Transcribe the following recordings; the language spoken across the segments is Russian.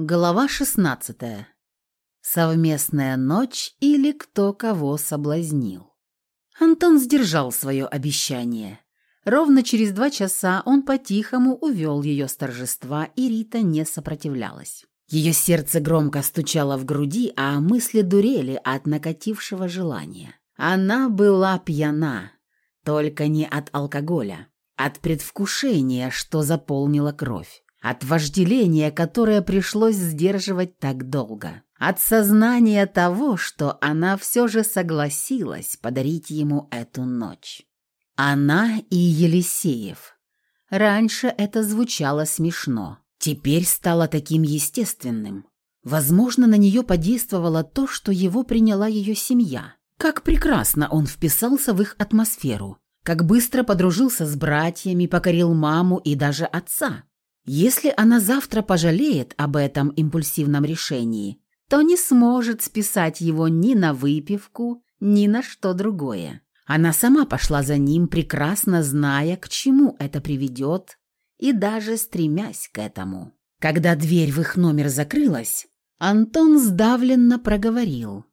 Глава 16. Совместная ночь или кто кого соблазнил. Антон сдержал свое обещание. Ровно через два часа он по-тихому увел ее с торжества, и Рита не сопротивлялась. Ее сердце громко стучало в груди, а мысли дурели от накатившего желания. Она была пьяна, только не от алкоголя, от предвкушения, что заполнило кровь. От вожделения, которое пришлось сдерживать так долго. От сознания того, что она все же согласилась подарить ему эту ночь. Она и Елисеев. Раньше это звучало смешно. Теперь стало таким естественным. Возможно, на нее подействовало то, что его приняла ее семья. Как прекрасно он вписался в их атмосферу. Как быстро подружился с братьями, покорил маму и даже отца. Если она завтра пожалеет об этом импульсивном решении, то не сможет списать его ни на выпивку, ни на что другое. Она сама пошла за ним, прекрасно зная, к чему это приведет, и даже стремясь к этому. Когда дверь в их номер закрылась, Антон сдавленно проговорил.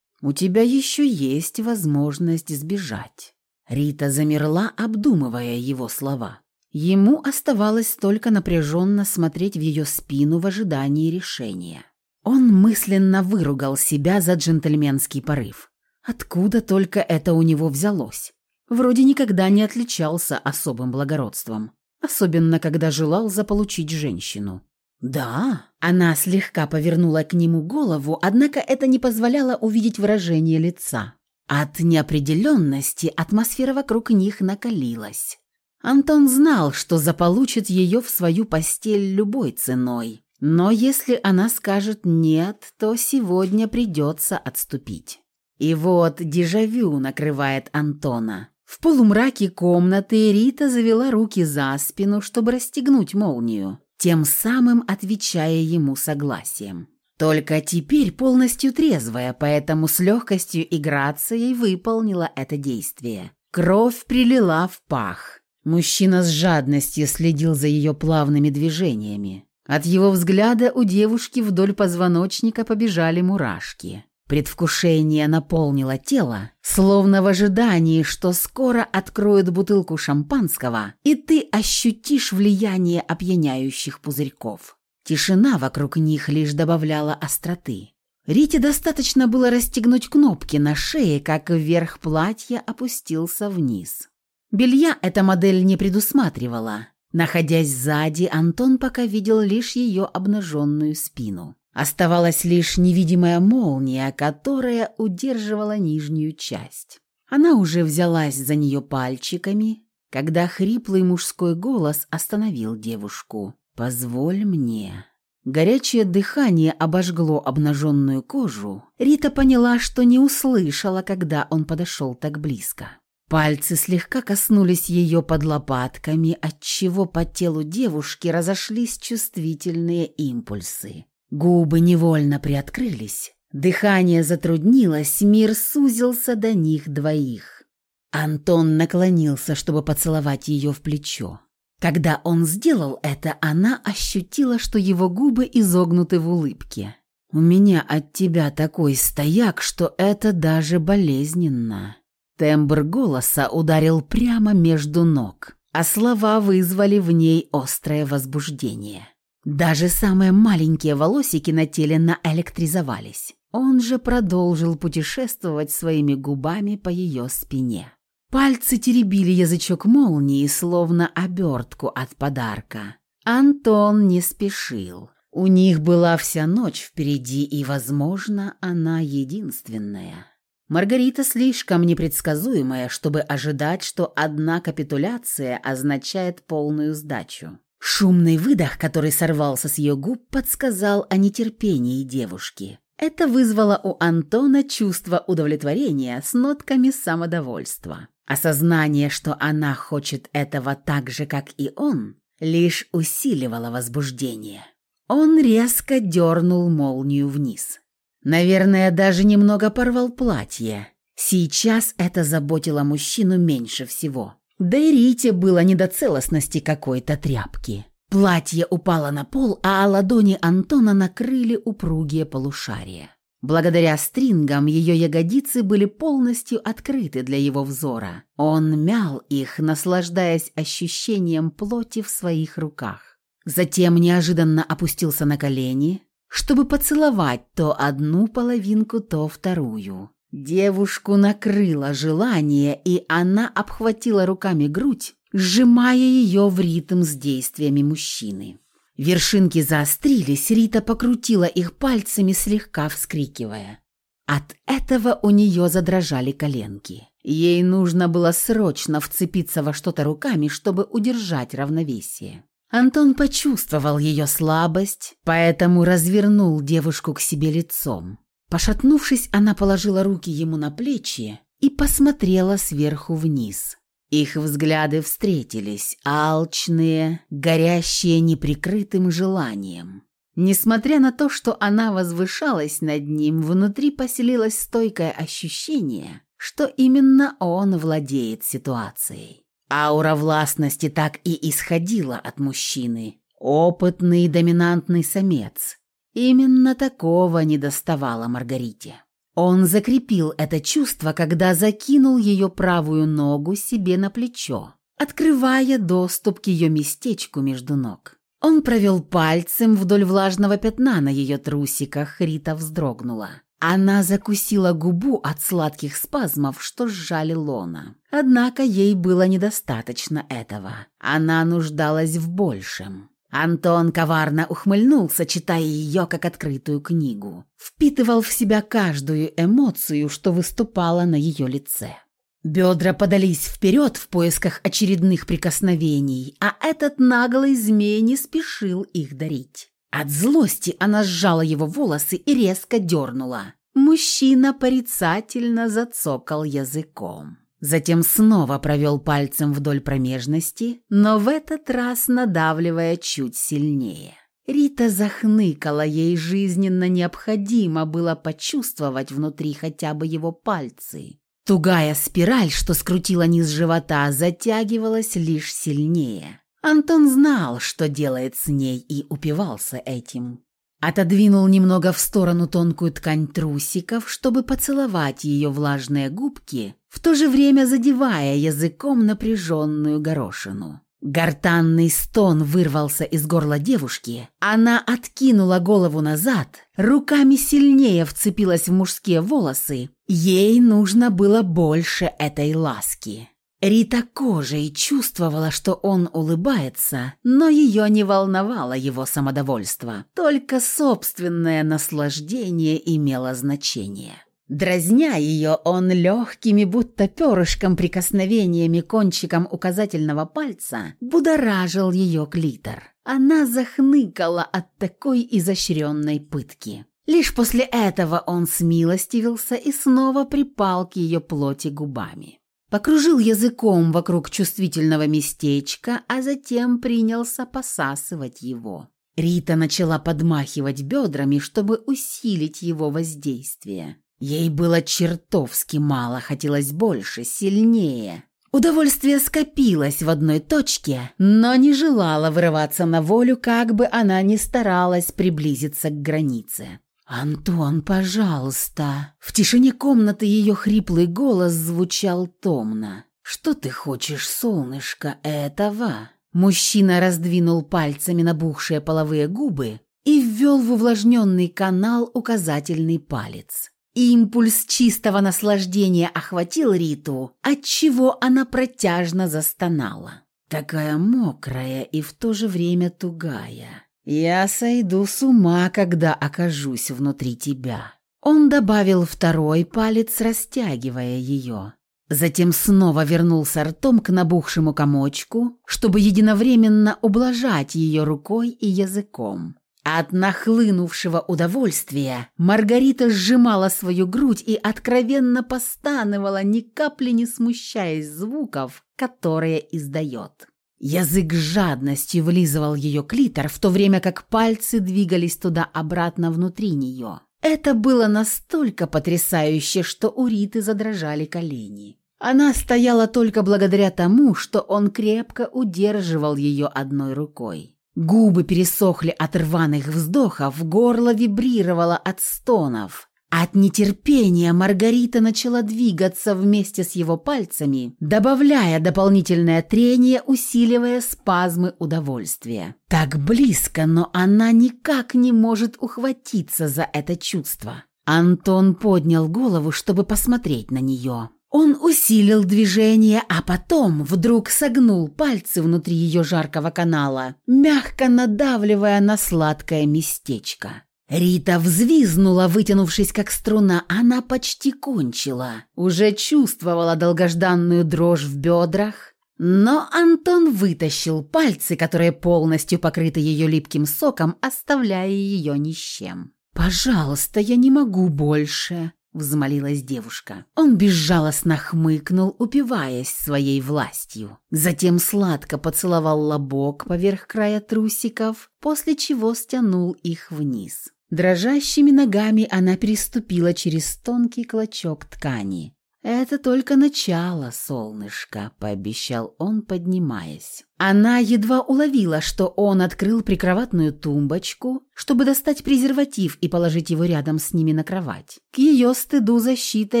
«У тебя еще есть возможность сбежать». Рита замерла, обдумывая его слова. Ему оставалось только напряженно смотреть в ее спину в ожидании решения. Он мысленно выругал себя за джентльменский порыв. Откуда только это у него взялось? Вроде никогда не отличался особым благородством, особенно когда желал заполучить женщину. «Да?» Она слегка повернула к нему голову, однако это не позволяло увидеть выражение лица. От неопределенности атмосфера вокруг них накалилась. Антон знал, что заполучит ее в свою постель любой ценой. Но если она скажет «нет», то сегодня придется отступить. И вот дежавю накрывает Антона. В полумраке комнаты Рита завела руки за спину, чтобы расстегнуть молнию, тем самым отвечая ему согласием. Только теперь полностью трезвая, поэтому с легкостью и грацией выполнила это действие. Кровь прилила в пах. Мужчина с жадностью следил за ее плавными движениями. От его взгляда у девушки вдоль позвоночника побежали мурашки. Предвкушение наполнило тело, словно в ожидании, что скоро откроют бутылку шампанского, и ты ощутишь влияние опьяняющих пузырьков. Тишина вокруг них лишь добавляла остроты. Рите достаточно было расстегнуть кнопки на шее, как вверх платья опустился вниз. Белья эта модель не предусматривала. Находясь сзади, Антон пока видел лишь ее обнаженную спину. Оставалась лишь невидимая молния, которая удерживала нижнюю часть. Она уже взялась за нее пальчиками, когда хриплый мужской голос остановил девушку. «Позволь мне». Горячее дыхание обожгло обнаженную кожу. Рита поняла, что не услышала, когда он подошел так близко. Пальцы слегка коснулись ее под лопатками, отчего по телу девушки разошлись чувствительные импульсы. Губы невольно приоткрылись, дыхание затруднилось, мир сузился до них двоих. Антон наклонился, чтобы поцеловать ее в плечо. Когда он сделал это, она ощутила, что его губы изогнуты в улыбке. «У меня от тебя такой стояк, что это даже болезненно». Тембр голоса ударил прямо между ног, а слова вызвали в ней острое возбуждение. Даже самые маленькие волосики на теле наэлектризовались. Он же продолжил путешествовать своими губами по ее спине. Пальцы теребили язычок молнии, словно обертку от подарка. Антон не спешил. У них была вся ночь впереди, и, возможно, она единственная. Маргарита слишком непредсказуемая, чтобы ожидать, что одна капитуляция означает полную сдачу. Шумный выдох, который сорвался с ее губ, подсказал о нетерпении девушки. Это вызвало у Антона чувство удовлетворения с нотками самодовольства. Осознание, что она хочет этого так же, как и он, лишь усиливало возбуждение. Он резко дернул молнию вниз. Наверное, даже немного порвал платье. Сейчас это заботило мужчину меньше всего. Да и Рите было не до целостности какой-то тряпки. Платье упало на пол, а ладони Антона накрыли упругие полушария. Благодаря стрингам ее ягодицы были полностью открыты для его взора. Он мял их, наслаждаясь ощущением плоти в своих руках. Затем неожиданно опустился на колени, чтобы поцеловать то одну половинку, то вторую. Девушку накрыло желание, и она обхватила руками грудь, сжимая ее в ритм с действиями мужчины. Вершинки заострились, Рита покрутила их пальцами, слегка вскрикивая. От этого у нее задрожали коленки. Ей нужно было срочно вцепиться во что-то руками, чтобы удержать равновесие. Антон почувствовал ее слабость, поэтому развернул девушку к себе лицом. Пошатнувшись, она положила руки ему на плечи и посмотрела сверху вниз. Их взгляды встретились, алчные, горящие неприкрытым желанием. Несмотря на то, что она возвышалась над ним, внутри поселилось стойкое ощущение, что именно он владеет ситуацией. Аура властности так и исходила от мужчины. Опытный доминантный самец. Именно такого не доставало Маргарите. Он закрепил это чувство, когда закинул ее правую ногу себе на плечо, открывая доступ к ее местечку между ног. Он провел пальцем вдоль влажного пятна на ее трусиках, Рита вздрогнула. Она закусила губу от сладких спазмов, что сжали лона. Однако ей было недостаточно этого. Она нуждалась в большем. Антон коварно ухмыльнулся, читая ее как открытую книгу. Впитывал в себя каждую эмоцию, что выступала на ее лице. Бедра подались вперед в поисках очередных прикосновений, а этот наглый змей не спешил их дарить. От злости она сжала его волосы и резко дернула. Мужчина порицательно зацокал языком. Затем снова провел пальцем вдоль промежности, но в этот раз надавливая чуть сильнее. Рита захныкала, ей жизненно необходимо было почувствовать внутри хотя бы его пальцы. Тугая спираль, что скрутила низ живота, затягивалась лишь сильнее. Антон знал, что делает с ней, и упивался этим. Отодвинул немного в сторону тонкую ткань трусиков, чтобы поцеловать ее влажные губки, в то же время задевая языком напряженную горошину. Гортанный стон вырвался из горла девушки. Она откинула голову назад, руками сильнее вцепилась в мужские волосы. Ей нужно было больше этой ласки. Рита кожей чувствовала, что он улыбается, но ее не волновало его самодовольство. Только собственное наслаждение имело значение. Дразня ее, он легкими, будто перышком прикосновениями кончиком указательного пальца будоражил ее клитор. Она захныкала от такой изощренной пытки. Лишь после этого он смилостивился и снова припал к ее плоти губами. Покружил языком вокруг чувствительного местечка, а затем принялся посасывать его. Рита начала подмахивать бедрами, чтобы усилить его воздействие. Ей было чертовски мало, хотелось больше, сильнее. Удовольствие скопилось в одной точке, но не желало вырываться на волю, как бы она ни старалась приблизиться к границе. «Антон, пожалуйста!» В тишине комнаты ее хриплый голос звучал томно. «Что ты хочешь, солнышко, этого?» Мужчина раздвинул пальцами набухшие половые губы и ввел в увлажненный канал указательный палец. Импульс чистого наслаждения охватил Риту, отчего она протяжно застонала. Такая мокрая и в то же время тугая. «Я сойду с ума, когда окажусь внутри тебя». Он добавил второй палец, растягивая ее. Затем снова вернулся ртом к набухшему комочку, чтобы единовременно ублажать ее рукой и языком. От нахлынувшего удовольствия Маргарита сжимала свою грудь и откровенно постанывала, ни капли не смущаясь звуков, которые издает. Язык с жадностью вылизывал ее клитор, в то время как пальцы двигались туда-обратно внутри нее. Это было настолько потрясающе, что у Риты задрожали колени. Она стояла только благодаря тому, что он крепко удерживал ее одной рукой. Губы пересохли от рваных вздохов, горло вибрировало от стонов. От нетерпения Маргарита начала двигаться вместе с его пальцами, добавляя дополнительное трение, усиливая спазмы удовольствия. Так близко, но она никак не может ухватиться за это чувство. Антон поднял голову, чтобы посмотреть на нее. Он усилил движение, а потом вдруг согнул пальцы внутри ее жаркого канала, мягко надавливая на сладкое местечко. Рита взвизнула, вытянувшись как струна. Она почти кончила. Уже чувствовала долгожданную дрожь в бедрах. Но Антон вытащил пальцы, которые полностью покрыты ее липким соком, оставляя ее ни с чем. «Пожалуйста, я не могу больше», — взмолилась девушка. Он безжалостно хмыкнул, упиваясь своей властью. Затем сладко поцеловал лобок поверх края трусиков, после чего стянул их вниз. Дрожащими ногами она переступила через тонкий клочок ткани. «Это только начало, солнышко», — пообещал он, поднимаясь. Она едва уловила, что он открыл прикроватную тумбочку, чтобы достать презерватив и положить его рядом с ними на кровать. К ее стыду защита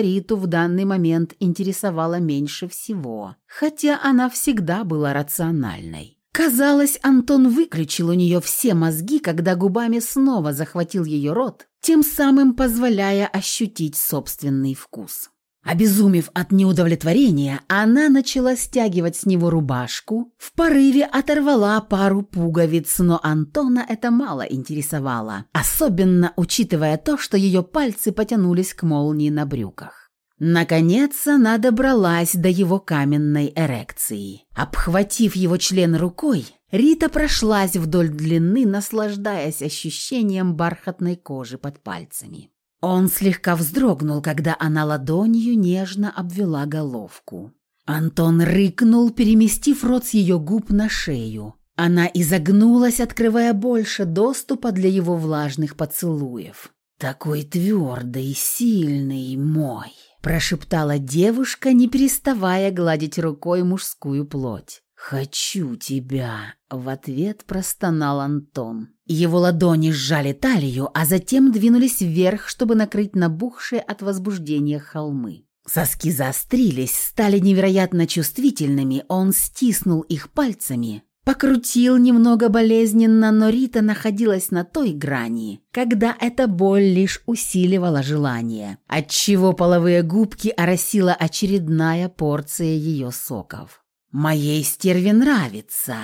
Риту в данный момент интересовала меньше всего, хотя она всегда была рациональной. Казалось, Антон выключил у нее все мозги, когда губами снова захватил ее рот, тем самым позволяя ощутить собственный вкус. Обезумев от неудовлетворения, она начала стягивать с него рубашку, в порыве оторвала пару пуговиц, но Антона это мало интересовало, особенно учитывая то, что ее пальцы потянулись к молнии на брюках. Наконец она добралась до его каменной эрекции. Обхватив его член рукой, Рита прошлась вдоль длины, наслаждаясь ощущением бархатной кожи под пальцами. Он слегка вздрогнул, когда она ладонью нежно обвела головку. Антон рыкнул, переместив рот с ее губ на шею. Она изогнулась, открывая больше доступа для его влажных поцелуев. «Такой твердый, сильный мой!» – прошептала девушка, не переставая гладить рукой мужскую плоть. «Хочу тебя!» — в ответ простонал Антон. Его ладони сжали талию, а затем двинулись вверх, чтобы накрыть набухшие от возбуждения холмы. Соски заострились, стали невероятно чувствительными, он стиснул их пальцами, покрутил немного болезненно, но Рита находилась на той грани, когда эта боль лишь усиливала желание, отчего половые губки оросила очередная порция ее соков. «Моей стерве нравится!»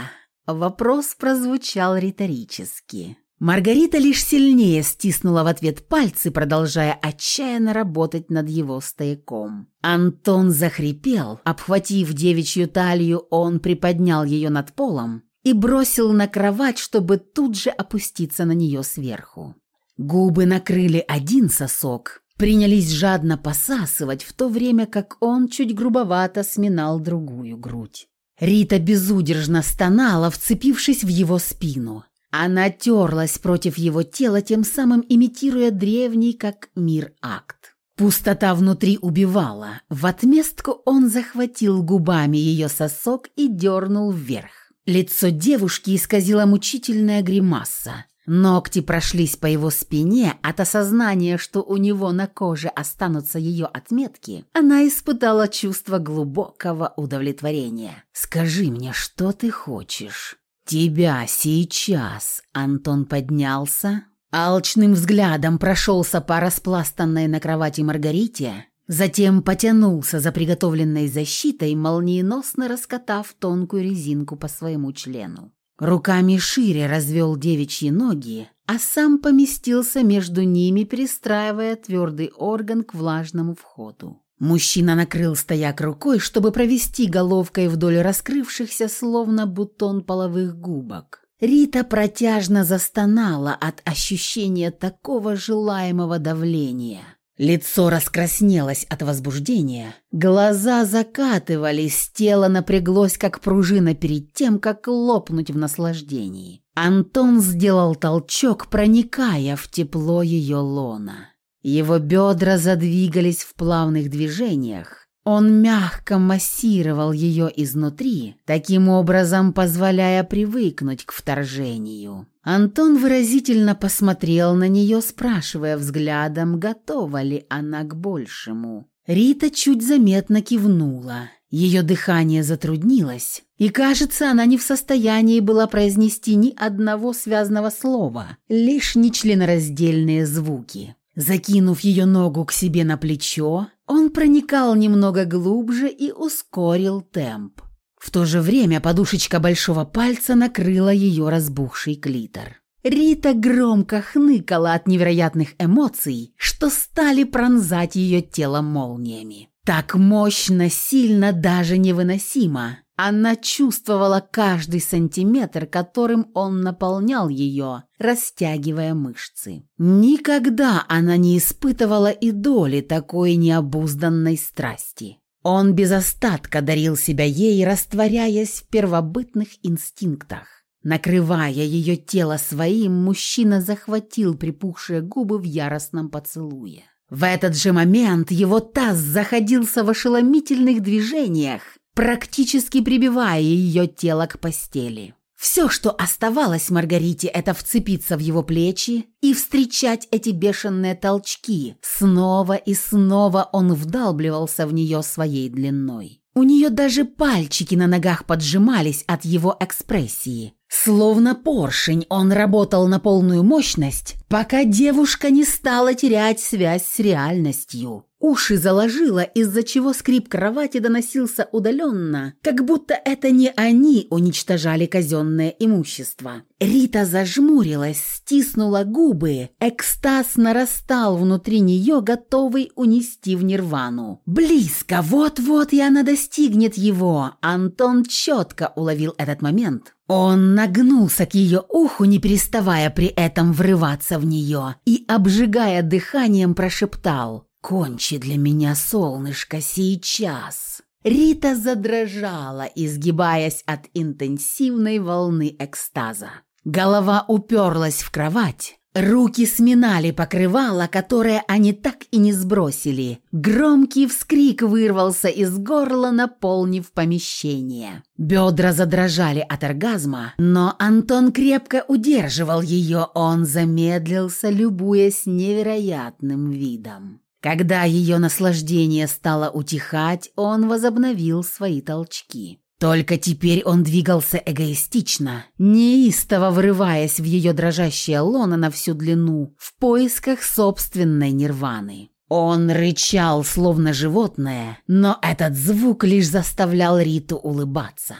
Вопрос прозвучал риторически. Маргарита лишь сильнее стиснула в ответ пальцы, продолжая отчаянно работать над его стояком. Антон захрипел. Обхватив девичью талию, он приподнял ее над полом и бросил на кровать, чтобы тут же опуститься на нее сверху. Губы накрыли один сосок, принялись жадно посасывать, в то время как он чуть грубовато сминал другую грудь. Рита безудержно стонала, вцепившись в его спину. Она терлась против его тела, тем самым имитируя древний, как мир, акт. Пустота внутри убивала. В отместку он захватил губами ее сосок и дернул вверх. Лицо девушки исказила мучительная гримаса. Ногти прошлись по его спине от осознания, что у него на коже останутся ее отметки. Она испытала чувство глубокого удовлетворения. «Скажи мне, что ты хочешь?» «Тебя сейчас!» Антон поднялся, алчным взглядом прошелся по распластанной на кровати Маргарите, затем потянулся за приготовленной защитой, молниеносно раскатав тонкую резинку по своему члену. Руками шире развел девичьи ноги, а сам поместился между ними, перестраивая твердый орган к влажному входу. Мужчина накрыл стояк рукой, чтобы провести головкой вдоль раскрывшихся, словно бутон половых губок. Рита протяжно застонала от ощущения такого желаемого давления. Лицо раскраснелось от возбуждения, глаза закатывались, тело напряглось, как пружина перед тем, как лопнуть в наслаждении. Антон сделал толчок, проникая в тепло ее лона. Его бедра задвигались в плавных движениях, Он мягко массировал ее изнутри, таким образом позволяя привыкнуть к вторжению. Антон выразительно посмотрел на нее, спрашивая взглядом, готова ли она к большему. Рита чуть заметно кивнула. Ее дыхание затруднилось, и, кажется, она не в состоянии была произнести ни одного связанного слова, лишь нечленораздельные звуки. Закинув ее ногу к себе на плечо, он проникал немного глубже и ускорил темп. В то же время подушечка большого пальца накрыла ее разбухший клитор. Рита громко хныкала от невероятных эмоций, что стали пронзать ее тело молниями. Так мощно, сильно, даже невыносимо. Она чувствовала каждый сантиметр, которым он наполнял ее, растягивая мышцы. Никогда она не испытывала и доли такой необузданной страсти. Он без остатка дарил себя ей, растворяясь в первобытных инстинктах. Накрывая ее тело своим, мужчина захватил припухшие губы в яростном поцелуе. В этот же момент его таз заходился в ошеломительных движениях, практически прибивая ее тело к постели. Все, что оставалось Маргарите, это вцепиться в его плечи и встречать эти бешеные толчки. Снова и снова он вдалбливался в нее своей длиной. У нее даже пальчики на ногах поджимались от его экспрессии. Словно поршень, он работал на полную мощность, пока девушка не стала терять связь с реальностью. Уши заложило, из-за чего скрип кровати доносился удаленно, как будто это не они уничтожали казенное имущество. Рита зажмурилась, стиснула губы. Экстаз нарастал внутри нее, готовый унести в нирвану. Близко, вот-вот и она достигнет его. Антон четко уловил этот момент. Он нагнулся к ее уху, не переставая при этом врываться в нее, и, обжигая дыханием, прошептал «Кончи для меня, солнышко, сейчас!» Рита задрожала, изгибаясь от интенсивной волны экстаза. Голова уперлась в кровать, Руки сминали покрывало, которое они так и не сбросили. Громкий вскрик вырвался из горла, наполнив помещение. Бедра задрожали от оргазма, но Антон крепко удерживал ее, он замедлился, любуясь невероятным видом. Когда ее наслаждение стало утихать, он возобновил свои толчки. Только теперь он двигался эгоистично, неистово врываясь в ее дрожащее лоно на всю длину, в поисках собственной нирваны. Он рычал, словно животное, но этот звук лишь заставлял Риту улыбаться.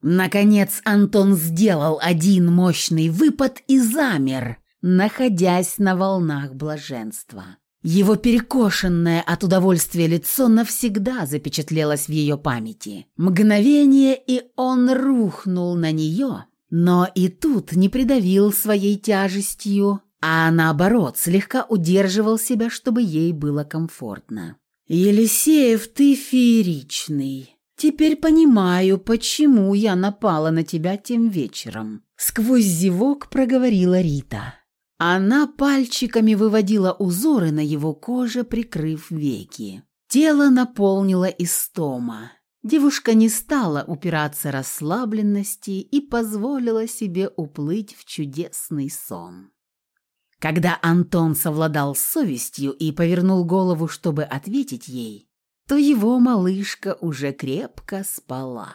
Наконец Антон сделал один мощный выпад и замер, находясь на волнах блаженства. Его перекошенное от удовольствия лицо навсегда запечатлелось в ее памяти. Мгновение, и он рухнул на нее, но и тут не придавил своей тяжестью, а наоборот слегка удерживал себя, чтобы ей было комфортно. «Елисеев, ты фееричный. Теперь понимаю, почему я напала на тебя тем вечером», — сквозь зевок проговорила Рита. Она пальчиками выводила узоры на его коже, прикрыв веки. Тело наполнило истома. Девушка не стала упираться расслабленности и позволила себе уплыть в чудесный сон. Когда Антон совладал с совестью и повернул голову, чтобы ответить ей, то его малышка уже крепко спала.